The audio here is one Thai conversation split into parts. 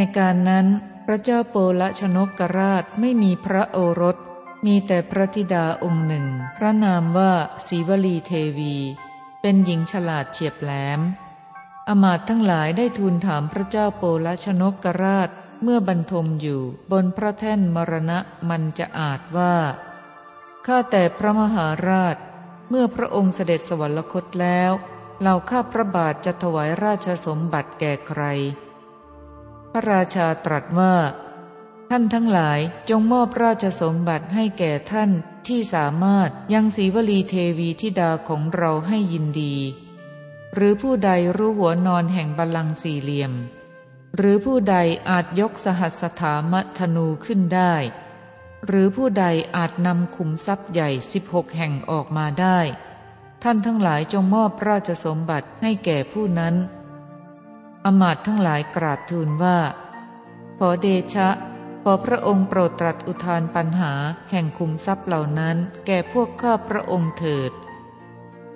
ในการนั้นพระเจ้าโปลชนกกราชไม่มีพระโอรส มีแต่พระธิดาองค์หนึ่ง พระนามว่าศีวลีเทวี เป็นหญิงฉลาดเฉียบแหลม อมาตทั้งหลายได้ทูลถามพระเจ้าโปลชนกกราชเมื่อบรรทมอยู่บนพระแท่นมรณะมันจะอาจว่า ข้าแต่พระมหาราช เมื่อพระองค์เสด็จสวรรคตแล้ว เราข้าพระบาทจะถวายราชสมบัติแก่ใคร ระราชาตรัสว่า ท่านทั้งหลายจงมอบราชสมบัติให้แก่ท่านที่สามารถยังศีวลีเทวีธิดาของเราให้ยินดี หรือผู้ใดรู้หัวนอนแห่งบัลลังก์สี่เหลี่ยม หรือผู้ใดอาจยกสหัสถามธนูขึ้นได้ หรือผู้ใดอาจนำขุมทรัพย์ใหญ่สิบหกแห่งออกมาได้ ท่านทั้งหลายจงมอบราชสมบัติให้แก่ผู้นั้น มาตทั้งหลายกราบทูลว่า ขอเดชะ ขอพระองค์โปรดตรัสอุทานปัญหาแห่งคุมทรัพย์เหล่านั้น แก่พวกข้าพระองค์เถิด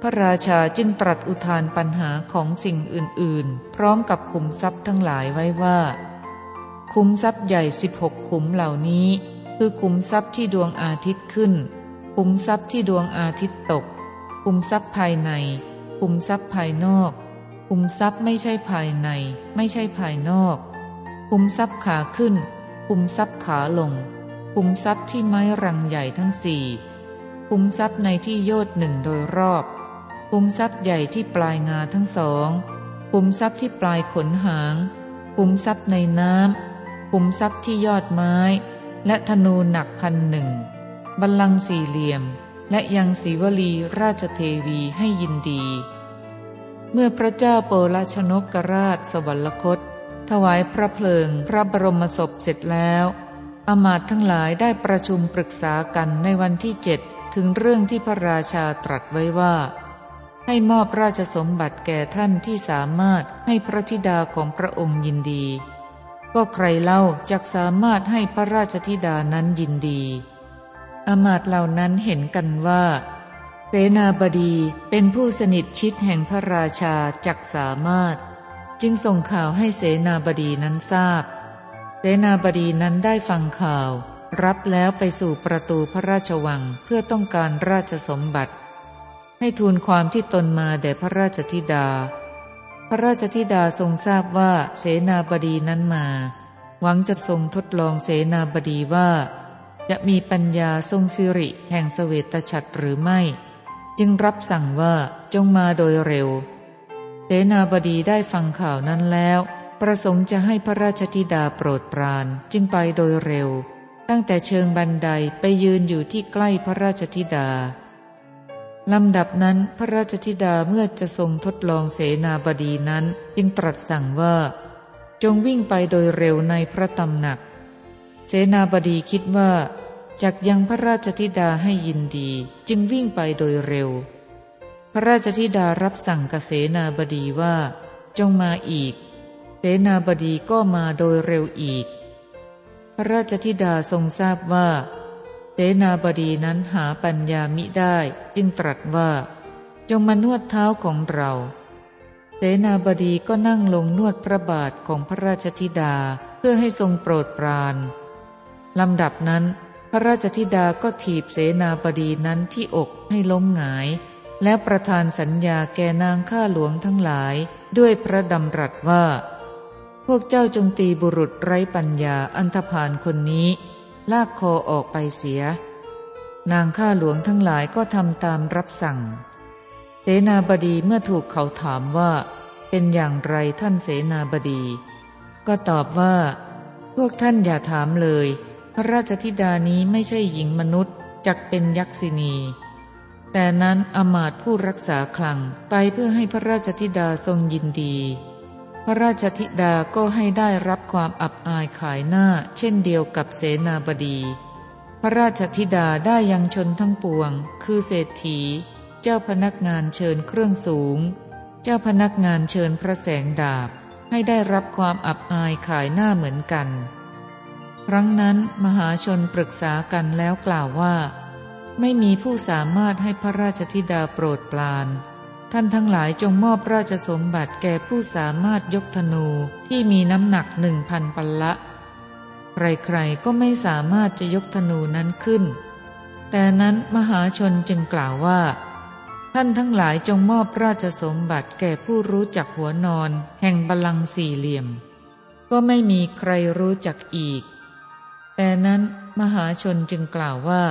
พระราชาจึงตรัสอุทานปัญหาของสิ่งอื่นๆ พร้อมกับคุมทรัพย์ทั้งหลายไว้ว่า คุมทรัพย์ใหญ่สิบหกขุมเหล่านี้ คือคุมทรัพย์ที่ดวงอาทิตย์ขึ้น คุมทรัพย์ที่ดวงอาทิตย์ตก คุมทรัพย์ภายใน คุมทรัพย์ภายนอก คุมทรัพย์ไม่ใช่ภายใน ไม่ใช่ภายนอก คุมทรัพย์ขาขึ้น คุมทรัพย์ขาลง คุมทรัพย์ที่ไม้รังใหญ่ทั้งสี่คุมทรัพย์ในที่โยดหนึ่งโดยรอบ คุมทรัพย์ใหญ่ที่ปลายงาทั้งสอง คุมทรัพย์ที่ปลายขนหาง คุมทรัพย์ในน้ำคุมทรัพย์ที่ยอดไม้ และธนูหนักพันหนึ่งบัลลังก์สี่เหลี่ยม และยังศีวลีราชเทวีให้ยินดี เมื่อพระเจ้าโปลชนกกราชสวรรคต ถวายพระเพลิงพระบรมศพเสร็จแล้วอมาตทั้งหลายได้ประชุมปรึกษากันในวันที่เจ็ดถึงเรื่องที่พระราชาตรัสไว้ว่า ให้มอบราชสมบัติแก่ท่านที่สามารถให้พระธิดาของพระองค์ยินดี ก็ใครเล่าจักสามารถให้พระราชธิดานั้นยินดีอมาตเหล่านั้นเห็นกันว่า เสนาบดีเป็นผู้สนิทชิดแห่งพระราชาจักสามารถ จึงส่งข่าวให้เสนาบดีนั้นทราบ เสนาบดีนั้นได้ฟังข่าว รับแล้วไปสู่ประตูพระราชวังเพื่อต้องการราชสมบัติ ให้ทูลความที่ตนมาแด่พระราชธิดา พระราชธิดาทรงทราบว่าเสนาบดีนั้นมา หวังจะทรงทดลองเสนาบดีว่า จะมีปัญญาทรงสิริแห่งสเวตฉัตรหรือไม่ จึงรับสั่งว่าจงมาโดยเร็ว เสนาบดีได้ฟังข่าวนั้นแล้ว ประสงค์จะให้พระราชธิดาโปรดปรานจึงไปโดยเร็ว ตั้งแต่เชิงบันไดไปยืนอยู่ที่ใกล้พระราชธิดาลำดับนั้นพระราชธิดาเมื่อจะทรงทดลองเสนาบดีนั้น จึงตรัสสั่งว่า จงวิ่งไปโดยเร็วในพระตำหนัก เสนาบดีคิดว่า จักยังพระราชธิดาให้ยินดีจึงวิ่งไปโดยเร็ว พระราชธิดารับสั่งกับเสนาบดีว่า จงมาอีก เสนาบดีก็มาโดยเร็วอีก พระราชธิดาทรงทราบว่า เสนาบดีนั้นหาปัญญามิได้จึงตรัสว่า จงมานวดเท้าของเรา เสนาบดีก็นั่งลงนวดพระบาทของพระราชธิดาเพื่อให้ทรงโปรดปรานลำดับนั้น พระราชธิดาก็ถีบเสนาบดีนั้นที่อกให้ล้มหงาย แล้วประทานสัญญาแก่นางข้าหลวงทั้งหลายด้วยพระดำรัสว่า พวกเจ้าจงตีบุรุษไร้ปัญญาอันธพาลคนนี้ ลากคอออกไปเสีย นางข้าหลวงทั้งหลายก็ทำตามรับสั่ง เสนาบดีเมื่อถูกเขาถามว่า เป็นอย่างไรท่านเสนาบดี ก็ตอบว่า พวกท่านอย่าถามเลย พระราชธิดานี้ไม่ใช่หญิงมนุษย์จักเป็นยักษินี แต่นั้นอมาตผู้รักษาคลังไปเพื่อให้พระราชธิดาทรงยินดี พระราชธิดาก็ให้ได้รับความอับอายขายหน้า เช่นเดียวกับเสนาบดี พระราชธิดาได้ยังชนทั้งปวง คือเศรษฐี เจ้าพนักงานเชิญเครื่องสูง เจ้าพนักงานเชิญพระแสงดาบ ให้ได้รับความอับอายขายหน้าเหมือนกัน ครั้งนั้นมหาชนปรึกษากันแล้วกล่าวว่า ไม่มีผู้สามารถให้พระราชธิดาโปรดปราน ท่านทั้งหลายจงมอบราชสมบัติแก่ผู้สามารถยกธนูที่มีน้ำหนักหนึ่งพันปัลละ ใครๆก็ไม่สามารถจะยกธนูนั้นขึ้น แต่นั้นมหาชนจึงกล่าวว่า ท่านทั้งหลายจงมอบราชสมบัติแก่ผู้รู้จักหัวนอน แห่งบาลังสี่เหลี่ยม ก็ไม่มีใครรู้จักอีก แต่นั้นมหาชนจึงกล่าวว่า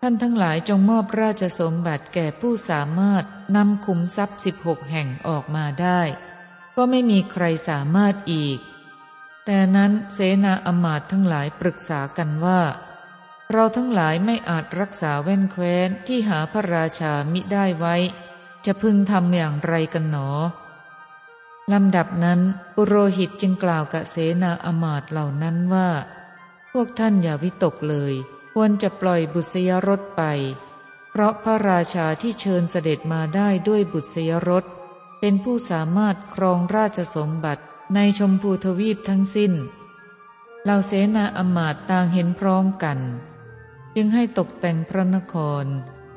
ท่านทั้งหลายจงมอบราชสมบัติแก่ผู้สามารถนำขุมทรัพย์สิบหกแห่งออกมาได้ ก็ไม่มีใครสามารถอีก แต่นั้นเสนาอมาตทั้งหลายปรึกษากันว่า เราทั้งหลายไม่อาจรักษาแว่นแคว้นที่หาพระราชามิได้ไว้ จะพึงทำอย่างไรกันหนอลำดับนั้น ปุโรหิตจึงกล่าวกับเสนาอมาตเหล่านั้นว่า พวกท่านอย่าวิตกเลย ควรจะปล่อยบุษยรถไป เพราะพระราชาที่เชิญเสด็จมาได้ด้วยบุษยรถเป็นผู้สามารถครองราชสมบัติในชมพูทวีปทั้งสิ้นเหล่าเสนาอมาตต่างเห็นพร้อมกัน จึงให้ตกแต่งพระนคร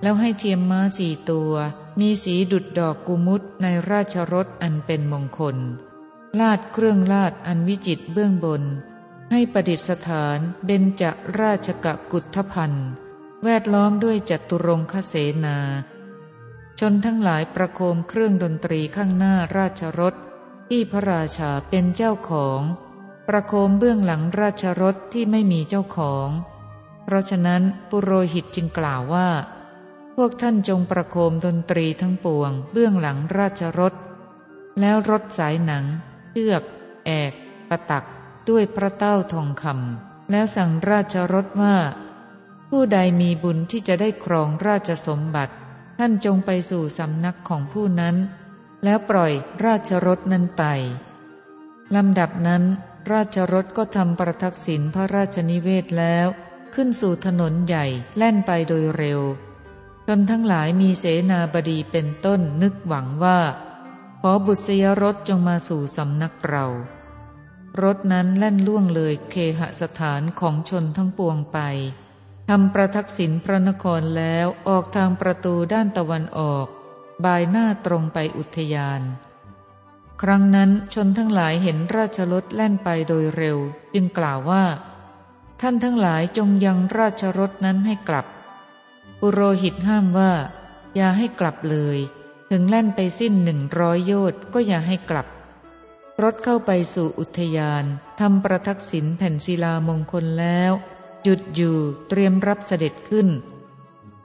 แล้วให้เทียมม้าสี่ตัว มีสีดุดดอกกุมุตในราชรถอันเป็นมงคล ลาดเครื่องลาดอันวิจิตเบื้องบน ให้ประดิษฐานเบญจราชกกุฏพันธ์แวดล้อมด้วยจัตุรงคเสนา ชนทั้งหลายประโคมเครื่องดนตรีข้างหน้าราชรถ ที่พระราชาเป็นเจ้าของ ประโคมเบื้องหลังราชรถที่ไม่มีเจ้าของ เพราะฉะนั้นปุโรหิตจึงกล่าวว่า พวกท่านจงประโคมดนตรีทั้งปวง เบื้องหลังราชรถ แล้วรถสายหนังเชือก แอกปะตัก ด้วยพระเต้าทองคำแล้วสั่งราชรถว่า ผู้ใดมีบุญที่จะได้ครองราชสมบัติ ท่านจงไปสู่สำนักของผู้นั้น แล้วปล่อยราชรถนั้นไปลำดับนั้น ราชรถก็ทำประทักษิณพระราชนิเวศแล้ว ขึ้นสู่ถนนใหญ่แล่นไปโดยเร็วจนทั้งหลายมีเสนาบดีเป็นต้นนึกหวังว่า ขอบุษยรถจงมาสู่สำนักเรา รถนั้นแล่นล่วงเลยเคหสถานของชนทั้งปวงไปทำประทักษิณพระนครแล้วออกทางประตูด้านตะวันออก บายหน้าตรงไปอุทยาน ครั้งนั้นชนทั้งหลายเห็นราชรถแล่นไปโดยเร็ว จึงกล่าวว่า ท่านทั้งหลายจงยังราชรถนั้นให้กลับ ปุโรหิตห้ามว่า อย่าให้กลับเลย ถึงแล่นไปสิ้นหนึ่งร้อยโยชน์ก็อย่าให้กลับ รถเข้าไปสู่อุทยานทำประทักษิณแผ่นศิลามงคลแล้ว หยุดอยู่เตรียมรับเสด็จขึ้น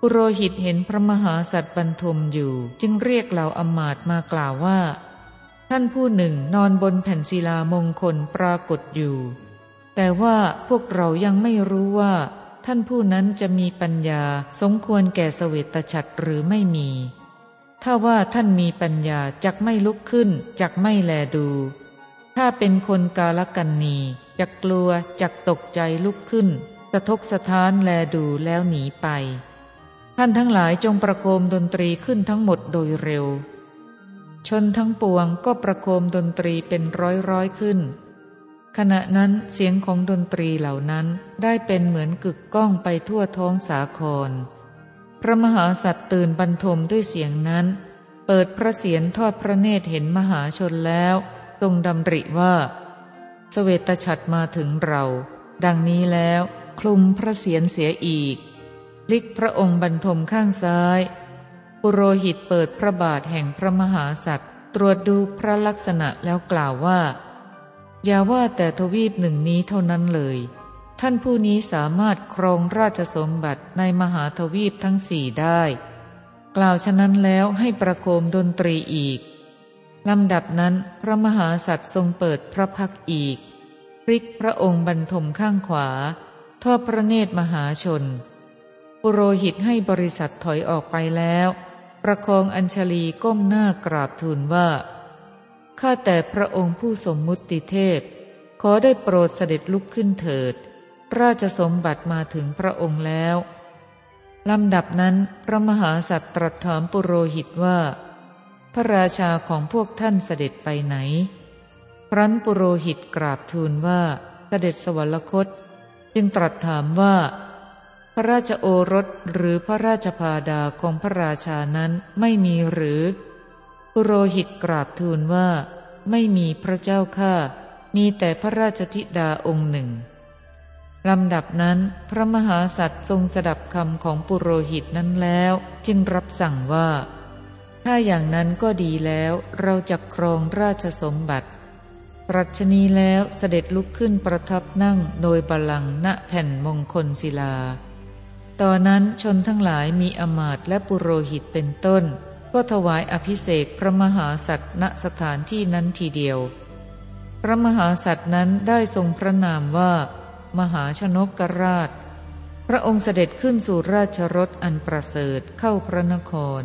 ปุโรหิตเห็นพระมหาสัตว์บรรทมอยู่ จึงเรียกเหล่าอมาตมากล่าวว่า ท่านผู้หนึ่งนอนบนแผ่นศิลามงคลปรากฏอยู่ แต่ว่าพวกเรายังไม่รู้ว่า ท่านผู้นั้นจะมีปัญญาสมควรแก่สเวตฉัตรหรือไม่มี ถ้าว่าท่านมีปัญญาจักไม่ลุกขึ้นจักไม่แลดู ถ้าเป็นคนกาลกันนีจะกลัวจักตกใจลุกขึ้น สะทกสะท้านแลดูแล้วหนีไป ท่านทั้งหลายจงประโคมดนตรีขึ้นทั้งหมดโดยเร็ว ชนทั้งปวงก็ประโคมดนตรีเป็นร้อยร้อยขึ้น ขณะนั้นเสียงของดนตรีเหล่านั้นได้เป็นเหมือนกึกก้องไปทั่วท้องสาคร พระมหาสัตว์ตื่นบรรทมด้วยเสียงนั้น เปิดพระเสียรทอดพระเนตรเห็นมหาชนแล้ว ทรงดำริว่าสเสวตฉัตรมาถึงเรา ดังนี้แล้วคลุมพระเศียรเสียอีกลิกพระองค์บรรทมข้างซ้าย ปุโรหิตเปิดพระบาทแห่งพระมหาสัตว์ ตรวจดูพระลักษณะแล้วกล่าวว่า อย่าว่าแต่ทวีปหนึ่งนี้เท่านั้นเลย ท่านผู้นี้สามารถครองราชสมบัติในมหาทวีปทั้งสี่ได้ กล่าวฉะนั้นแล้วให้ประโคมดนตรีอีก ลำดับนั้นพระมหาสัตว์ทรงเปิดพระพักอีกพลิกพระองค์บรรทมข้างขวา ทอดพระเนตรมหาชน ปุโรหิตให้บริษัทถอยออกไปแล้ว ประคองอัญชลีก้มหน้ากราบทูลว่า ข้าแต่พระองค์ผู้สมมุติเทพ ขอได้โปรดเสด็จลุกขึ้นเถิด ราชสมบัติมาถึงพระองค์แล้ว ลำดับนั้นพระมหาสัตว์ตรัสถามปุโรหิตว่า พระราชาของพวกท่านเสด็จไปไหน ครั้นปุโรหิตกราบทูลว่าเสด็จสวรรคต จึงตรัสถามว่า พระราชโอรสหรือพระราชพาดาของพระราชานั้นไม่มีหรือ ปุโรหิตกราบทูลว่า ไม่มีพระเจ้าข้ามีแต่พระราชธิดาองค์หนึ่งลำดับนั้นพระมหาสัตว์ทรงสดับคำของปุโรหิตนั้นแล้ว จึงรับสั่งว่า ถ้าอย่างนั้นก็ดีแล้วเราจะครองราชสมบัติ ตรัชนีแล้วเสด็จลุกขึ้นประทับนั่งโดยบาลังณแผ่นมงคลศิลา ตอนนั้นชนทั้งหลายมีอมาตและปุโรหิตเป็นต้น ก็ถวายอภิเษกพระมหาสัตว์ณสถานที่นั้นทีเดียว พระมหาสัตว์นั้นได้ทรงพระนามว่า มหาชนกราช พระองค์เสด็จขึ้นสู่ราชรถอันประเสริฐเข้าพระนคร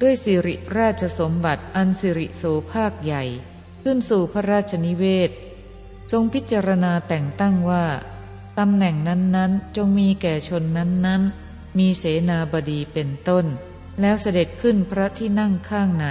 ด้วยสิริราชสมบัติอันสิริโสภาคใหญ่ ขึ้นสู่พระราชนิเวศ ทรงพิจารณาแต่งตั้งว่าตำแหน่งนั้นๆ จงมีแก่ชนนั้นๆ มีเสนาบดีเป็นต้น แล้วเสด็จขึ้นพระที่นั่งข้างใน